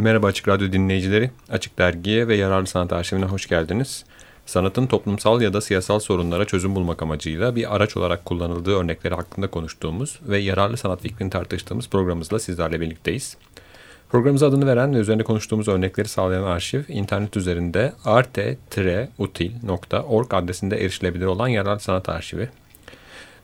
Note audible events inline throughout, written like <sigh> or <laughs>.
Merhaba Açık Radyo dinleyicileri. Açık Dergi'ye ve Yararlı Sanat Arşivine hoş geldiniz. Sanatın toplumsal ya da siyasal sorunlara çözüm bulmak amacıyla bir araç olarak kullanıldığı örnekleri hakkında konuştuğumuz ve yararlı sanat fikrini tartıştığımız programımızla sizlerle birlikteyiz. Programımıza adını veren ve üzerinde konuştuğumuz örnekleri sağlayan arşiv, internet üzerinde arte-util.org adresinde erişilebilir olan yararlı sanat arşivi.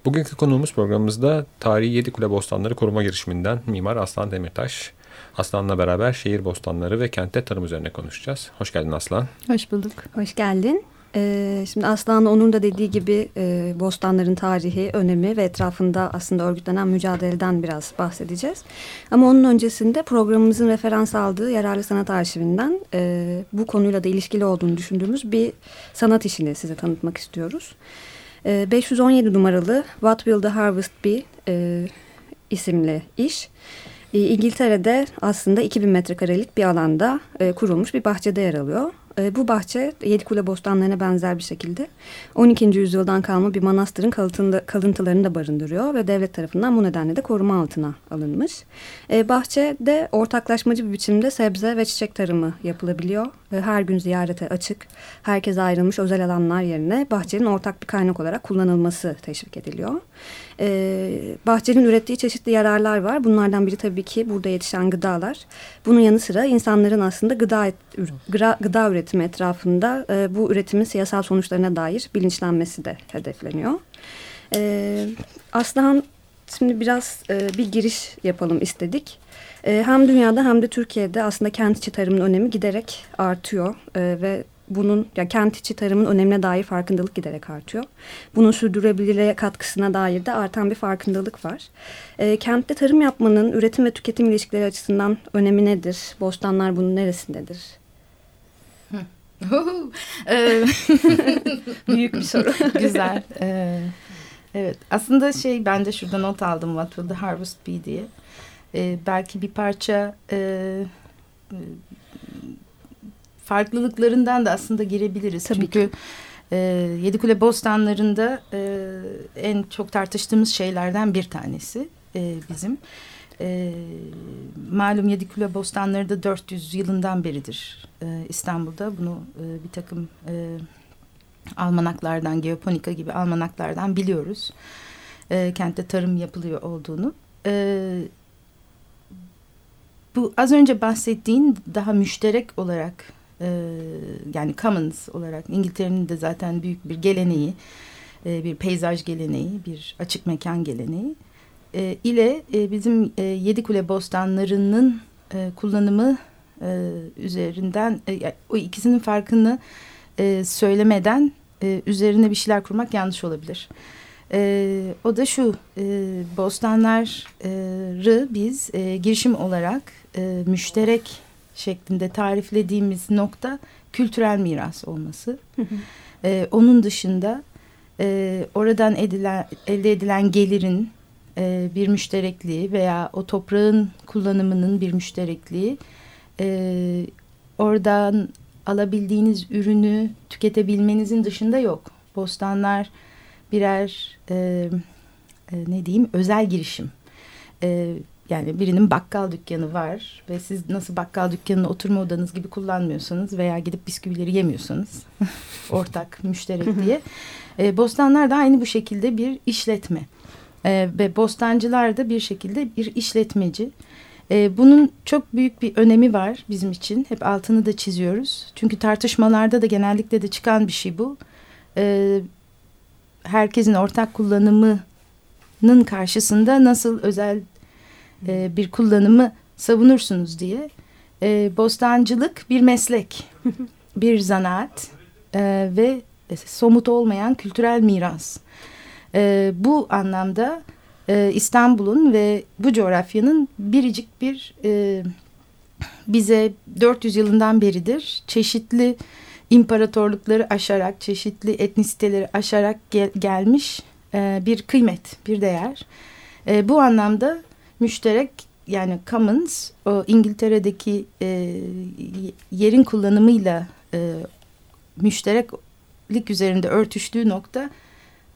Bugünkü konuğumuz programımızda Tarihi Yedi Kule Bostanları Koruma Girişiminden Mimar Aslan Demirtaş. Aslan'la beraber şehir bostanları ve kentte tarım üzerine konuşacağız. Hoş geldin Aslan. Hoş bulduk. Hoş geldin. Ee, şimdi Aslan onun da dediği gibi e, bostanların tarihi, önemi ve etrafında aslında örgütlenen mücadeleden biraz bahsedeceğiz. Ama onun öncesinde programımızın referans aldığı Yararlı Sanat Arşivinden e, bu konuyla da ilişkili olduğunu düşündüğümüz bir sanat işini size tanıtmak istiyoruz. E, 517 numaralı What Will the Harvest Be e, isimli iş. İngiltere'de aslında 2000 metrekarelik bir alanda e, kurulmuş bir bahçede yer alıyor. E, bu bahçe Yedikule bostanlarına benzer bir şekilde 12. yüzyıldan kalma bir manastırın kalıntılarını da barındırıyor ve devlet tarafından bu nedenle de koruma altına alınmış. E, bahçede ortaklaşmacı bir biçimde sebze ve çiçek tarımı yapılabiliyor. Her gün ziyarete açık, herkese ayrılmış özel alanlar yerine bahçenin ortak bir kaynak olarak kullanılması teşvik ediliyor. E, bahçenin ürettiği çeşitli yararlar var. Bunlardan biri tabii ki burada yetişen gıdalar. Bunun yanı sıra insanların aslında gıda, et, gıda, gıda üretimi etrafında e, bu üretimin siyasal sonuçlarına dair bilinçlenmesi de hedefleniyor. E, Aslıhan şimdi biraz e, bir giriş yapalım istedik. E, hem dünyada hem de Türkiye'de aslında kent içi tarımın önemi giderek artıyor e, ve bunun ya kent içi tarımın önemine dair farkındalık giderek artıyor. Bunun sürdürülebilirliğe katkısına dair de artan bir farkındalık var. E, kentte tarım yapmanın üretim ve tüketim ilişkileri açısından önemi nedir? Bostanlar bunun neresindedir? <laughs> <laughs> Büyük bir soru. <laughs> Güzel. Ee, evet. Aslında şey ben de şurada not aldım What Will the Harvest Be diye. Ee, belki bir parça e, farklılıklarından da aslında girebiliriz. Tabii Çünkü ki. e, Yedikule Bostanları'nda e, en çok tartıştığımız şeylerden bir tanesi e, bizim. E, malum Yedikule Bostanları da 400 yılından beridir e, İstanbul'da. Bunu e, bir takım e, almanaklardan, geoponika gibi almanaklardan biliyoruz. E, kentte tarım yapılıyor olduğunu. E, bu az önce bahsettiğin daha müşterek olarak e, yani commons olarak İngiltere'nin de zaten büyük bir geleneği, e, bir peyzaj geleneği, bir açık mekan geleneği e, ile e, bizim e, Yedikule bostanlarının kullanımı üzerinden o ikisinin farkını söylemeden üzerine bir şeyler kurmak yanlış olabilir. O da şu, e, bostanları biz girişim olarak müşterek şeklinde tariflediğimiz nokta kültürel miras olması. Ee, onun dışında e, oradan edilen, elde edilen gelirin e, bir müşterekliği veya o toprağın kullanımının bir müşterekliği e, oradan alabildiğiniz ürünü tüketebilmenizin dışında yok. Bostanlar birer e, e, ne diyeyim özel girişim. E, yani birinin bakkal dükkanı var ve siz nasıl bakkal dükkanını oturma odanız gibi kullanmıyorsanız veya gidip bisküvileri yemiyorsanız <laughs> ortak müşterek diye. E, bostanlar da aynı bu şekilde bir işletme e, ve bostancılar da bir şekilde bir işletmeci. E, bunun çok büyük bir önemi var bizim için. Hep altını da çiziyoruz. Çünkü tartışmalarda da genellikle de çıkan bir şey bu. E, herkesin ortak kullanımının karşısında nasıl özel e, bir kullanımı savunursunuz diye. E, bostancılık bir meslek, <laughs> bir zanaat e, ve somut olmayan kültürel miras. E, bu anlamda e, İstanbul'un ve bu coğrafyanın biricik bir e, bize 400 yılından beridir çeşitli imparatorlukları aşarak, çeşitli etnisiteleri aşarak gel gelmiş e, bir kıymet, bir değer. E, bu anlamda müşterek yani commons o İngiltere'deki e, yerin kullanımıyla e, müştereklik üzerinde örtüştüğü nokta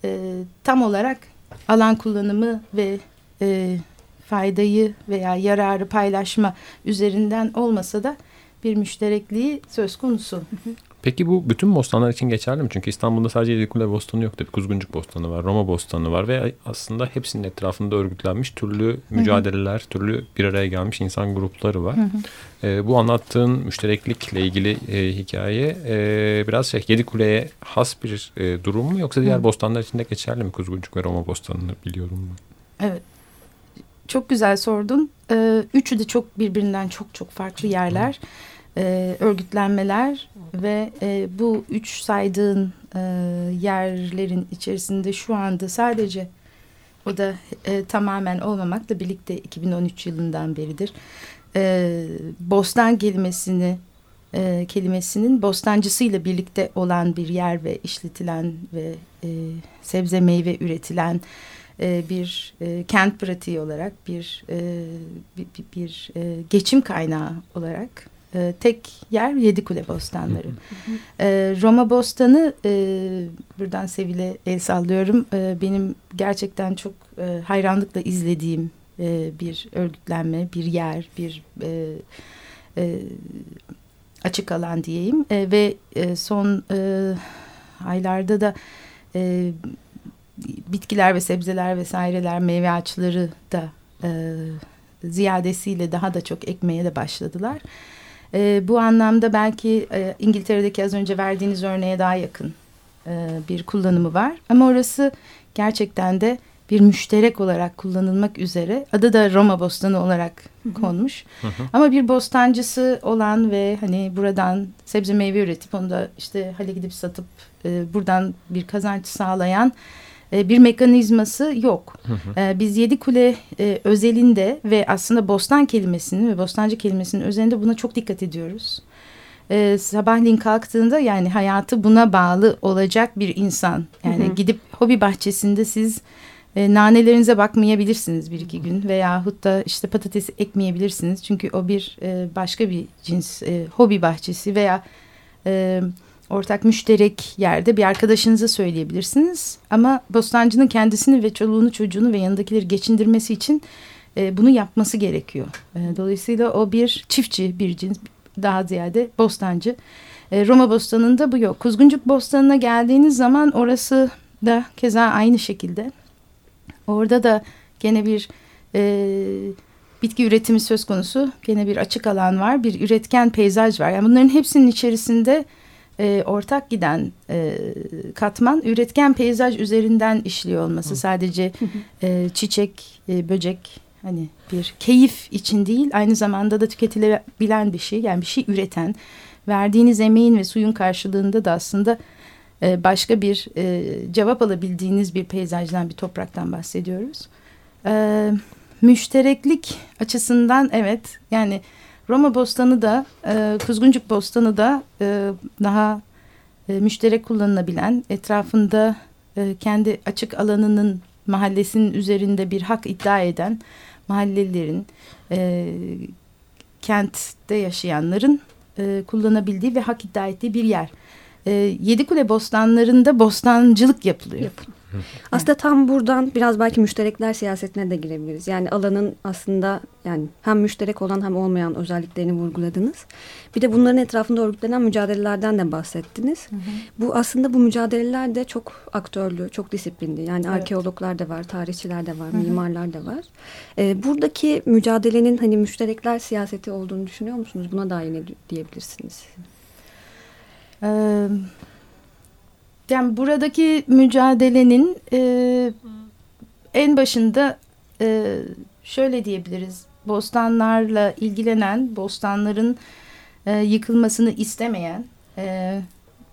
e, tam olarak alan kullanımı ve e, faydayı veya yararı paylaşma üzerinden olmasa da bir müşterekliği söz konusu. Peki bu bütün bostanlar için geçerli mi? Çünkü İstanbul'da sadece Yedikule Bostanı yok tabii. Kuzguncuk Bostanı var, Roma Bostanı var ve aslında hepsinin etrafında örgütlenmiş türlü mücadeleler, hı hı. türlü bir araya gelmiş insan grupları var. Hı hı. E, bu anlattığın müştereklikle ilgili e, hikaye e, biraz şey Yedikule'ye has bir e, durum mu yoksa diğer hı. bostanlar için de geçerli mi? Kuzguncuk ve Roma Bostanı'nı biliyorum ben. Evet. Çok güzel sordun. Ee, üçü de çok birbirinden çok çok farklı yerler. Hı e, örgütlenmeler ve e, bu üç saydığın e, yerlerin içerisinde şu anda sadece o da e, tamamen olmamakla birlikte 2013 yılından beridir e, bostan kelimesini e, kelimesinin bostancısıyla birlikte olan bir yer ve işletilen ve e, sebze meyve üretilen e, bir e, kent pratiği olarak bir bir, bir, bir e, geçim kaynağı olarak e, tek yer Yedikule Bostanları. e, Roma Bostanı e, buradan Sevil'e el sallıyorum. E, benim gerçekten çok e, hayranlıkla izlediğim e, bir örgütlenme, bir yer, bir e, e, açık alan diyeyim. E, ve e, son e, aylarda da e, bitkiler ve sebzeler vesaireler, meyve ağaçları da e, ziyadesiyle daha da çok ekmeye de başladılar. E, bu anlamda belki e, İngiltere'deki az önce verdiğiniz örneğe daha yakın e, bir kullanımı var. Ama orası gerçekten de bir müşterek olarak kullanılmak üzere adı da Roma bostanı olarak konmuş. Ama bir bostancısı olan ve hani buradan sebze meyve üretip onu da işte hale gidip satıp e, buradan bir kazanç sağlayan e, bir mekanizması yok. Hı hı. E, biz Yedikule e, özelinde ve aslında bostan kelimesinin ve bostancı kelimesinin özelinde buna çok dikkat ediyoruz. E, sabahleyin kalktığında yani hayatı buna bağlı olacak bir insan. Yani hı hı. gidip hobi bahçesinde siz e, nanelerinize bakmayabilirsiniz bir iki gün veyahut da işte patatesi ekmeyebilirsiniz. Çünkü o bir e, başka bir cins e, hobi bahçesi veya... E, ortak müşterek yerde bir arkadaşınıza söyleyebilirsiniz. Ama bostancının kendisini ve çoluğunu çocuğunu ve yanındakileri geçindirmesi için e, bunu yapması gerekiyor. E, dolayısıyla o bir çiftçi bir cins daha ziyade bostancı. E, Roma bostanında bu yok. Kuzguncuk bostanına geldiğiniz zaman orası da keza aynı şekilde. Orada da gene bir e, bitki üretimi söz konusu. Gene bir açık alan var, bir üretken peyzaj var. Yani bunların hepsinin içerisinde e, ortak giden e, katman üretken peyzaj üzerinden işliyor olması. Sadece e, çiçek, e, böcek hani bir keyif için değil aynı zamanda da tüketilebilen bir şey. Yani bir şey üreten verdiğiniz emeğin ve suyun karşılığında da aslında e, başka bir e, cevap alabildiğiniz bir peyzajdan bir topraktan bahsediyoruz. E, müştereklik açısından evet yani Roma Bostanı da e, Kuzguncuk Bostanı da e, daha e, müşterek kullanılabilen etrafında e, kendi açık alanının mahallesinin üzerinde bir hak iddia eden mahallelilerin e, kentte yaşayanların e, kullanabildiği ve hak iddia ettiği bir yer. E, Yedikule bostanlarında bostancılık yapılıyor. Yapın. Aslında tam buradan biraz belki müşterekler siyasetine de girebiliriz. Yani alanın aslında yani hem müşterek olan hem olmayan özelliklerini vurguladınız. Bir de bunların etrafında örgütlenen mücadelelerden de bahsettiniz. Hı hı. Bu aslında bu mücadeleler de çok aktörlü, çok disiplinli. Yani evet. arkeologlar da var, tarihçiler de var, hı hı. mimarlar da var. Ee, buradaki mücadelenin hani müşterekler siyaseti olduğunu düşünüyor musunuz? Buna dair ne diyebilirsiniz? Evet. Yani buradaki mücadelenin e, en başında e, şöyle diyebiliriz. Bostanlarla ilgilenen, bostanların e, yıkılmasını istemeyen, e,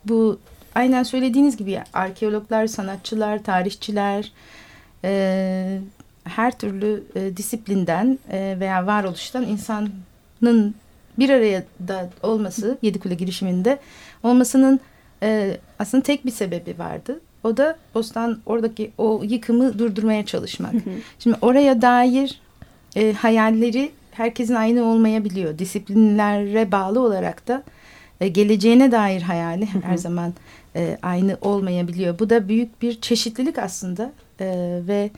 bu aynen söylediğiniz gibi arkeologlar, sanatçılar, tarihçiler, e, her türlü e, disiplinden e, veya varoluştan insanın bir araya da olması, Yedikule girişiminde olmasının e, aslında tek bir sebebi vardı. O da Bostan oradaki o yıkımı durdurmaya çalışmak. Şimdi oraya dair e, hayalleri herkesin aynı olmayabiliyor. Disiplinlere bağlı olarak da e, geleceğine dair hayali her zaman e, aynı olmayabiliyor. Bu da büyük bir çeşitlilik aslında e, ve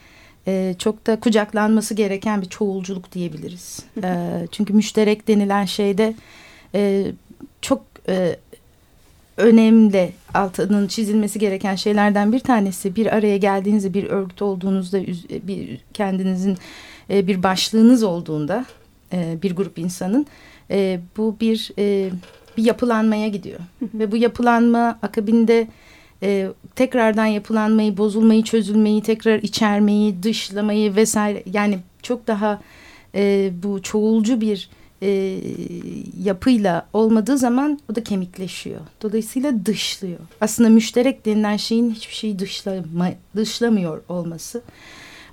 e, çok da kucaklanması gereken bir çoğulculuk diyebiliriz. e, çünkü müşterek denilen şeyde e, çok e, önemli. Altının çizilmesi gereken şeylerden bir tanesi bir araya geldiğinizde bir örgüt olduğunuzda bir kendinizin e, bir başlığınız olduğunda e, bir grup insanın e, bu bir bir yapılanmaya gidiyor. Ve bu yapılanma akabinde e, tekrardan yapılanmayı, bozulmayı, çözülmeyi, tekrar içermeyi, dışlamayı vesaire yani çok daha e, bu çoğulcu bir e, yapıyla olmadığı zaman o da kemikleşiyor. Dolayısıyla dışlıyor. Aslında müşterek denilen şeyin hiçbir şeyi dışlama, dışlamıyor olması,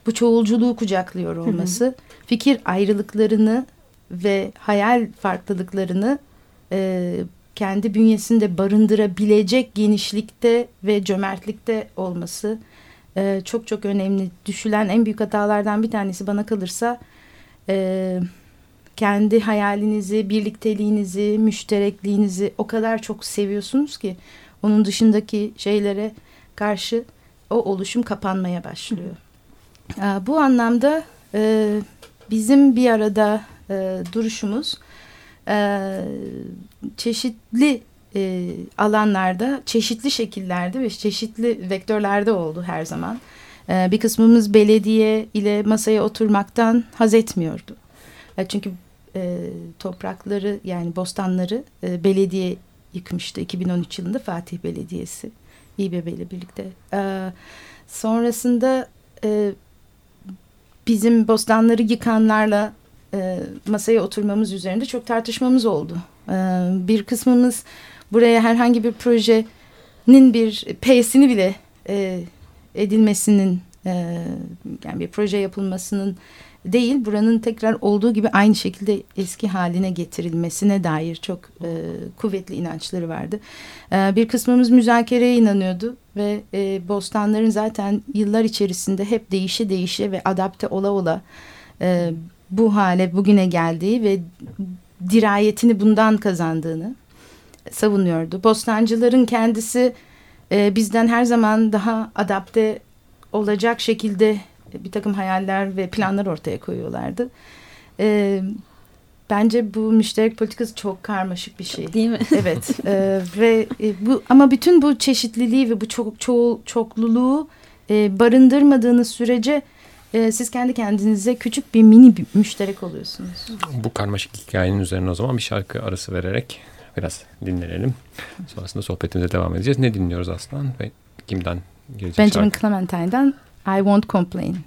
bu çoğulculuğu kucaklıyor olması, fikir ayrılıklarını ve hayal farklılıklarını e, kendi bünyesinde barındırabilecek genişlikte ve cömertlikte olması e, çok çok önemli. Düşülen en büyük hatalardan bir tanesi bana kalırsa e, kendi hayalinizi, birlikteliğinizi, müşterekliğinizi o kadar çok seviyorsunuz ki onun dışındaki şeylere karşı o oluşum kapanmaya başlıyor. Bu anlamda e, bizim bir arada e, duruşumuz e, çeşitli e, alanlarda, çeşitli şekillerde ve çeşitli vektörlerde oldu her zaman. E, bir kısmımız belediye ile masaya oturmaktan haz etmiyordu. E, çünkü e, toprakları yani bostanları e, belediye yıkmıştı 2013 yılında Fatih Belediyesi İBB ile birlikte. E, sonrasında e, bizim bostanları yıkanlarla e, masaya oturmamız üzerinde çok tartışmamız oldu. E, bir kısmımız buraya herhangi bir projenin bir P'sini bile e, edilmesinin e, yani bir proje yapılmasının değil buranın tekrar olduğu gibi aynı şekilde eski haline getirilmesine dair çok e, kuvvetli inançları vardı. E, bir kısmımız müzakereye inanıyordu ve e, bostanların zaten yıllar içerisinde hep değişe değişe ve adapte ola ola e, bu hale bugüne geldiği ve dirayetini bundan kazandığını savunuyordu. Bostancıların kendisi e, bizden her zaman daha adapte olacak şekilde bir takım hayaller ve planlar ortaya koyuyorlardı. E, bence bu müşterek politikası çok karmaşık bir şey. Değil mi? <laughs> Evet. e, ve e, bu ama bütün bu çeşitliliği ve bu çok ço çokluluğu e, barındırmadığınız sürece e, siz kendi kendinize küçük bir mini bir müşterek oluyorsunuz. Bu karmaşık hikayenin üzerine o zaman bir şarkı arası vererek biraz dinlenelim. Sonrasında sohbetimize devam edeceğiz. Ne dinliyoruz Aslan ve kimden gelecek Benjamin şarkı? Clementine'dan I Won't Complain.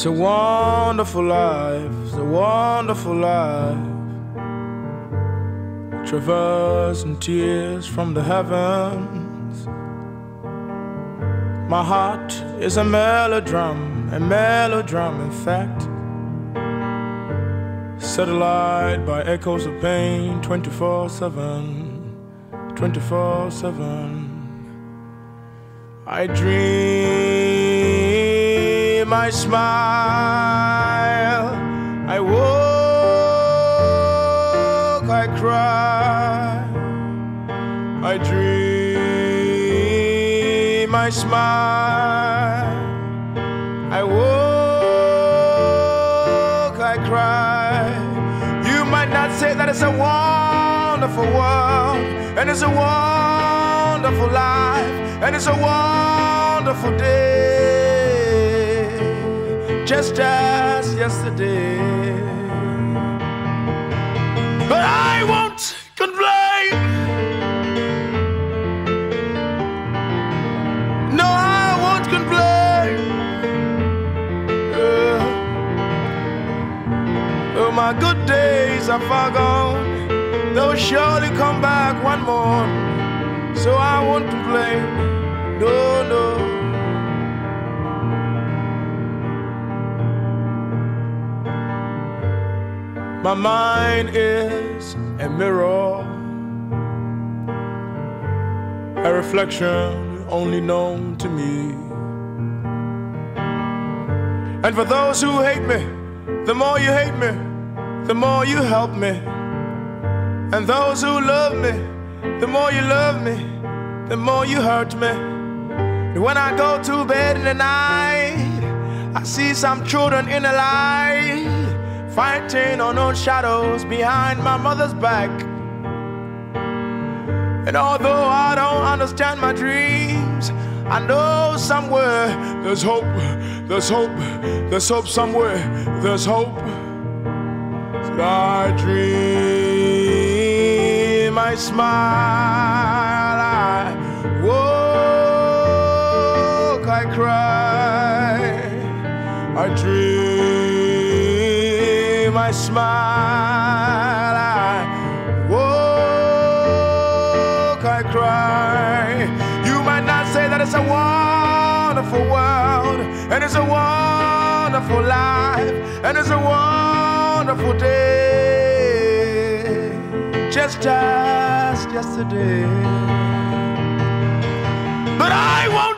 It's a wonderful life, it's a wonderful life. Traversing tears from the heavens. My heart is a melodram, a melodram, in fact. Satellite by echoes of pain 24 7, 24 7. I dream, I smile, I walk, I cry, I dream, I smile, I walk, I cry. You might not say that it's a wonderful world, and it's a wonderful life, and it's a wonderful day, just as yesterday. But I won't complain. No, I won't complain. Yeah. Oh, my good days are far gone. They'll surely come back one more. So I won't complain. My mind is a mirror, a reflection only known to me. And for those who hate me, the more you hate me, the more you help me. And those who love me, the more you love me, the more you hurt me. And when I go to bed in the night, I see some children in the light fighting unknown shadows behind my mother's back. And although I don't understand my dreams, I know somewhere there's hope, there's hope, there's hope somewhere, there's hope. I dream, I smile, I walk, I cry, I dream, I smile, I walk, I cry. You might not say that it's a wonderful world, and it's a wonderful life, and it's a wonderful day. Just as yesterday. But I won't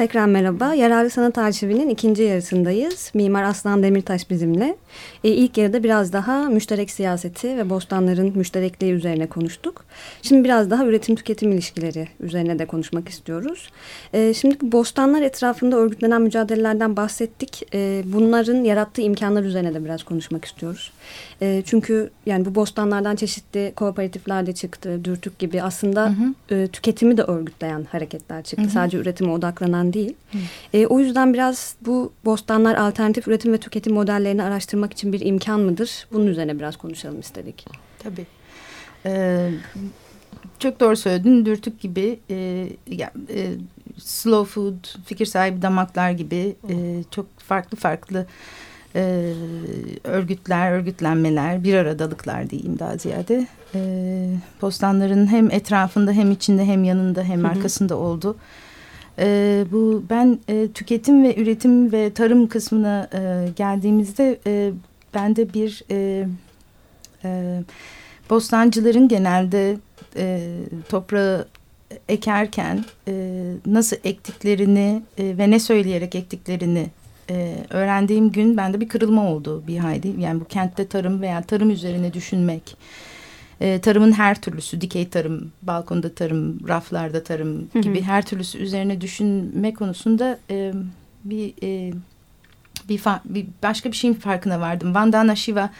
Tekrar merhaba. Yararlı Sanat Arşivi'nin ikinci yarısındayız. Mimar Aslan Demirtaş bizimle. E, ilk yarıda biraz daha müşterek siyaseti ve bostanların müşterekliği üzerine konuştuk. Şimdi biraz daha üretim-tüketim ilişkileri üzerine de konuşmak istiyoruz. E, şimdi bu bostanlar etrafında örgütlenen mücadelelerden bahsettik. E, bunların yarattığı imkanlar üzerine de biraz konuşmak istiyoruz. E, çünkü yani bu bostanlardan çeşitli kooperatifler de çıktı. Dürtük gibi aslında e, tüketimi de örgütleyen hareketler çıktı. Sadece üretime odaklanan değil. E, o yüzden biraz bu bostanlar alternatif üretim ve tüketim modellerini araştırmak için bir imkan mıdır? Bunun üzerine biraz konuşalım istedik. Tabii. Ee, çok doğru söyledin. Dürtük gibi e, ya, e, slow food, fikir sahibi damaklar gibi e, çok farklı farklı e, örgütler, örgütlenmeler, bir aradalıklar diyeyim daha ziyade. E, postanların hem etrafında hem içinde hem yanında hem arkasında oldu. E, bu ben e, tüketim ve üretim ve tarım kısmına e, geldiğimizde e, bende bir e, e, bostancıların genelde e, toprağı ekerken e, nasıl ektiklerini e, ve ne söyleyerek ektiklerini e, öğrendiğim gün bende bir kırılma oldu bir hayli. Yani bu kentte tarım veya tarım üzerine düşünmek. E, tarımın her türlüsü, dikey tarım, balkonda tarım, raflarda tarım gibi her türlüsü üzerine düşünme konusunda e, bir, e, bir, bir başka bir şeyin farkına vardım. Vandana Shiva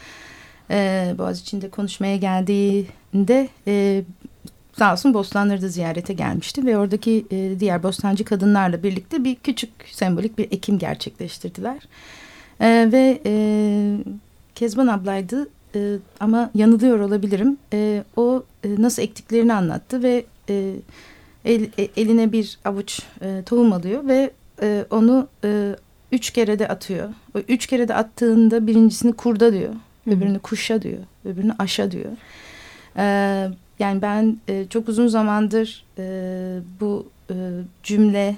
e, Boğaziçi'nde konuşmaya geldiğinde e, sağ olsun bostanları da ziyarete gelmişti ve oradaki e, diğer bostancı kadınlarla birlikte bir küçük sembolik bir ekim gerçekleştirdiler. E, ve e, Kezban ablaydı e, ama yanılıyor olabilirim. E, o e, nasıl ektiklerini anlattı ve e, el, e, eline bir avuç e, tohum alıyor ve e, onu e, üç kere de atıyor. O üç kere de attığında birincisini kurda diyor. Öbürünü kuşa diyor. Öbürünü aşa diyor. Ee, yani ben e, çok uzun zamandır e, bu e, cümle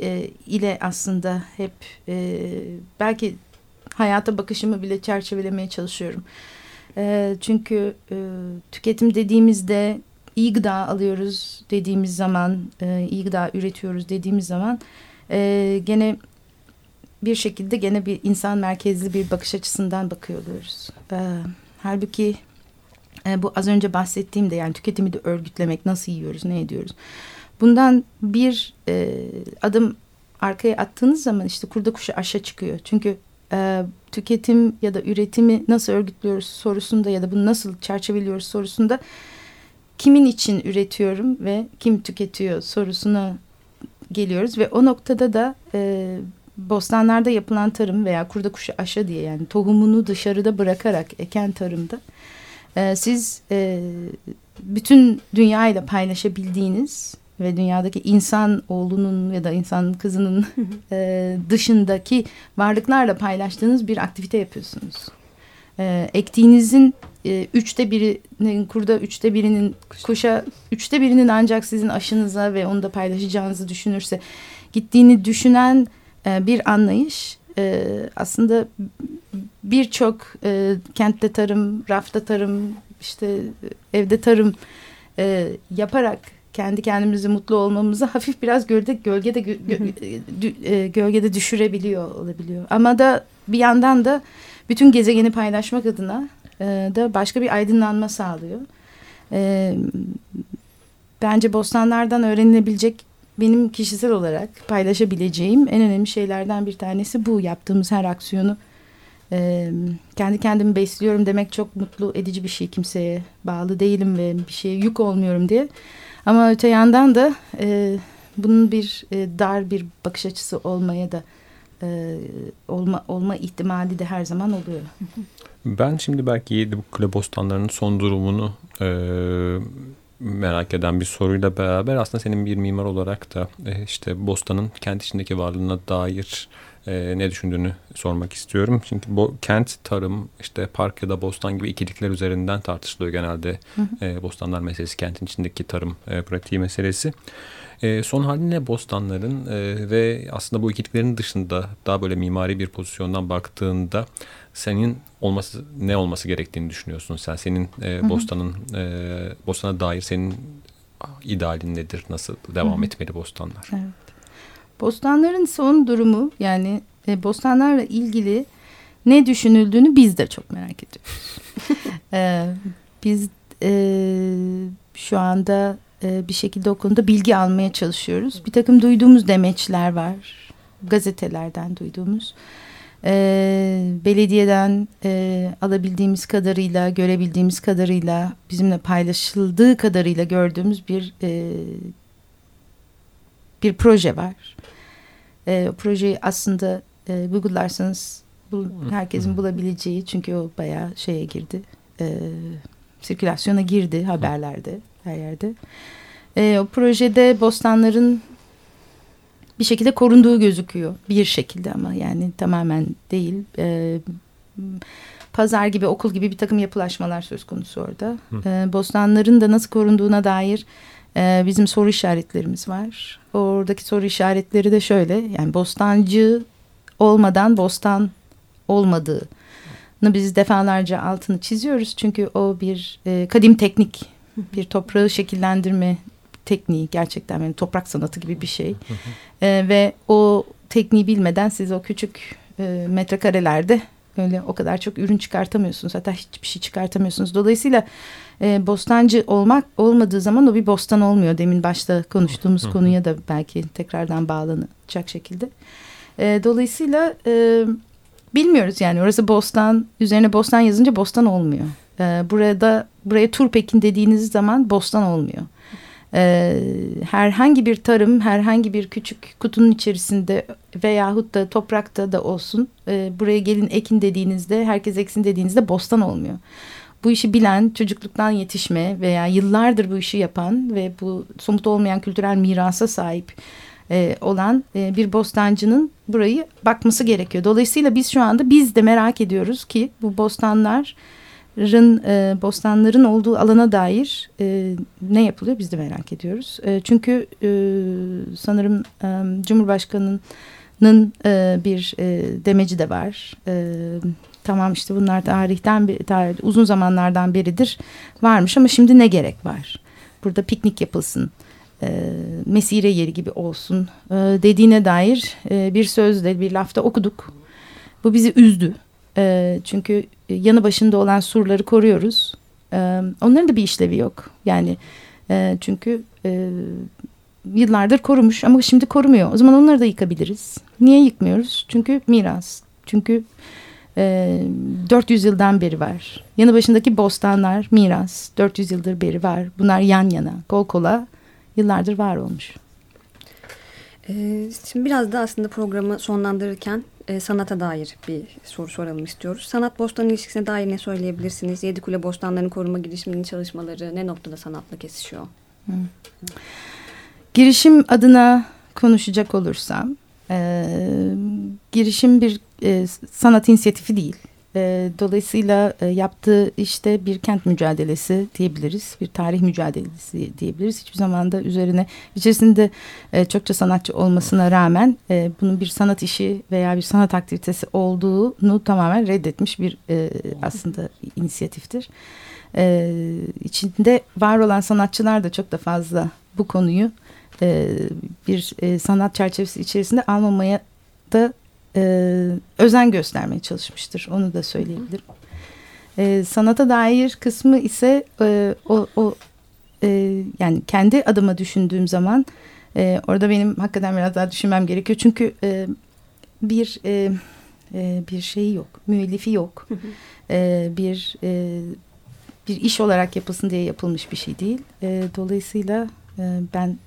e, ile aslında hep e, belki hayata bakışımı bile çerçevelemeye çalışıyorum. E, çünkü e, tüketim dediğimizde iyi gıda alıyoruz dediğimiz zaman, e, iyi gıda üretiyoruz dediğimiz zaman e, gene bir şekilde gene bir insan merkezli bir bakış açısından bakıyoruz. E, halbuki e, bu az önce bahsettiğimde yani tüketimi de örgütlemek nasıl yiyoruz, ne ediyoruz. Bundan bir e, adım arkaya attığınız zaman işte kurda kuşu aşağı çıkıyor. Çünkü e, tüketim ya da üretimi nasıl örgütlüyoruz sorusunda ya da bunu nasıl çerçeveliyoruz sorusunda kimin için üretiyorum ve kim tüketiyor sorusuna geliyoruz. Ve o noktada da e, bostanlarda yapılan tarım veya kurda kuşu aşa diye yani tohumunu dışarıda bırakarak eken tarımda e, siz e, bütün dünyayla paylaşabildiğiniz ve dünyadaki insan oğlunun ya da insan kızının e, dışındaki varlıklarla paylaştığınız bir aktivite yapıyorsunuz. E, ektiğinizin e, üçte birinin kurda, üçte birinin kuşa, üçte birinin ancak sizin aşınıza ve onu da paylaşacağınızı düşünürse gittiğini düşünen e, bir anlayış e, aslında birçok e, kentte tarım, rafta tarım, işte evde tarım e, yaparak kendi kendimizi mutlu olmamızı hafif biraz gölgede gölgede gö, e, gölgede düşürebiliyor olabiliyor. Ama da bir yandan da bütün gezegeni paylaşmak adına e, da başka bir aydınlanma sağlıyor. E, bence bostanlardan öğrenilebilecek benim kişisel olarak paylaşabileceğim en önemli şeylerden bir tanesi bu yaptığımız her aksiyonu e, kendi kendimi besliyorum demek çok mutlu edici bir şey kimseye bağlı değilim ve bir şeye yük olmuyorum diye ama öte yandan da e, bunun bir e, dar bir bakış açısı olmaya da e, olma olma ihtimali de her zaman oluyor. <laughs> Ben şimdi belki yedi bu kule bostanlarının son durumunu e, merak eden bir soruyla beraber aslında senin bir mimar olarak da e, işte Bostan'ın kent içindeki varlığına dair e, ne düşündüğünü sormak istiyorum. Çünkü bu kent, tarım, işte park ya da bostan gibi ikilikler üzerinden tartışılıyor genelde. Hı hı. E, bostanlar meselesi, kentin içindeki tarım e, pratiği meselesi. E, son haline bostanların e, ve aslında bu ikiliklerin dışında daha böyle mimari bir pozisyondan baktığında senin olması ne olması gerektiğini düşünüyorsun sen? Senin e, bostanın e, bostana dair senin idealin nedir? Nasıl devam hı hı. etmeli bostanlar? Evet. Bostanların son durumu yani e, bostanlarla ilgili ne düşünüldüğünü biz de çok merak ediyoruz. <laughs> e, biz e, şu anda e, bir şekilde o konuda bilgi almaya çalışıyoruz. Bir takım duyduğumuz demeçler var. Gazetelerden duyduğumuz. E, belediyeden e, alabildiğimiz kadarıyla, görebildiğimiz kadarıyla, bizimle paylaşıldığı kadarıyla gördüğümüz bir e, bir proje var. E, o projeyi aslında e, Google'larsanız bul, herkesin bulabileceği çünkü o bayağı şeye girdi. E, sirkülasyona girdi haberlerde her yerde. E, o projede bostanların bir şekilde korunduğu gözüküyor. Bir şekilde ama yani tamamen değil. E, pazar gibi, okul gibi bir takım yapılaşmalar söz konusu orada. E, bostanların da nasıl korunduğuna dair e, bizim soru işaretlerimiz var. Oradaki soru işaretleri de şöyle. Yani bostancı olmadan bostan olmadığını biz defalarca altını çiziyoruz. Çünkü o bir e, kadim teknik, bir toprağı şekillendirme tekniği gerçekten yani toprak sanatı gibi bir şey. e, ve o tekniği bilmeden siz o küçük e, metrekarelerde öyle o kadar çok ürün çıkartamıyorsunuz. Hatta hiçbir şey çıkartamıyorsunuz. Dolayısıyla e, bostancı olmak olmadığı zaman o bir bostan olmuyor. Demin başta konuştuğumuz konuya da belki tekrardan bağlanacak şekilde. E, dolayısıyla e, bilmiyoruz yani orası bostan üzerine bostan yazınca bostan olmuyor. E, burada buraya turpekin dediğiniz zaman bostan olmuyor. E, herhangi bir tarım herhangi bir küçük kutunun içerisinde veyahut da toprakta da olsun e, buraya gelin ekin dediğinizde herkes eksin dediğinizde bostan olmuyor bu işi bilen, çocukluktan yetişme veya yıllardır bu işi yapan ve bu somut olmayan kültürel mirasa sahip e, olan e, bir bostancının burayı bakması gerekiyor. Dolayısıyla biz şu anda biz de merak ediyoruz ki bu bostanların e, bostanların olduğu alana dair e, ne yapılıyor biz de merak ediyoruz. E, çünkü e, sanırım e, Cumhurbaşkanı'nın e, bir e, demeci de var. E, tamam işte bunlar tarihten bir tarih, uzun zamanlardan beridir varmış ama şimdi ne gerek var? Burada piknik yapılsın, e, mesire yeri gibi olsun e, dediğine dair e, bir sözde bir lafta okuduk. Bu bizi üzdü. E, çünkü yanı başında olan surları koruyoruz. E, onların da bir işlevi yok. Yani e, çünkü e, yıllardır korumuş ama şimdi korumuyor. O zaman onları da yıkabiliriz. Niye yıkmıyoruz? Çünkü miras. Çünkü e, 400 yıldan beri var. Yanı başındaki bostanlar miras 400 yıldır beri var. Bunlar yan yana kol kola yıllardır var olmuş. Ee, şimdi biraz da aslında programı sonlandırırken e, sanata dair bir soru soralım istiyoruz. Sanat bostan ilişkisine dair ne söyleyebilirsiniz? Yedikule bostanlarının koruma girişiminin çalışmaları ne noktada sanatla kesişiyor? Hı. girişim adına konuşacak olursam, e, girişim bir e, sanat inisiyatifi değil. E, dolayısıyla e, yaptığı işte bir kent mücadelesi diyebiliriz, bir tarih mücadelesi diyebiliriz. Hiçbir zaman da üzerine içerisinde e, çokça sanatçı olmasına rağmen e, bunun bir sanat işi veya bir sanat aktivitesi olduğunu tamamen reddetmiş bir e, aslında inisiyatiftir. E, içinde var olan sanatçılar da çok da fazla bu konuyu e, bir e, sanat çerçevesi içerisinde almamaya da e, özen göstermeye çalışmıştır. Onu da söyleyebilirim. E, sanata dair kısmı ise e, o, o e, yani kendi adıma düşündüğüm zaman e, orada benim hakikaten biraz daha düşünmem gerekiyor. Çünkü e, bir e, e, bir şeyi yok, müellifi yok. e, bir e, bir iş olarak yapılsın diye yapılmış bir şey değil. E, dolayısıyla e, ben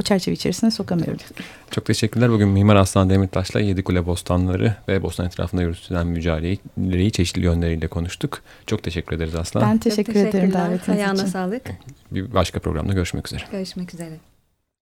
o çerçeve içerisine sokamıyorum. Çok teşekkürler. Bugün Mimar Aslan Demirtaş'la Yedikule Bostanları ve Bostan etrafında yürütülen mücadeleyi çeşitli yönleriyle konuştuk. Çok teşekkür ederiz Aslan. Ben teşekkür ederim davetiniz Ayağına için. sağlık. Bir başka programda görüşmek üzere. Görüşmek üzere.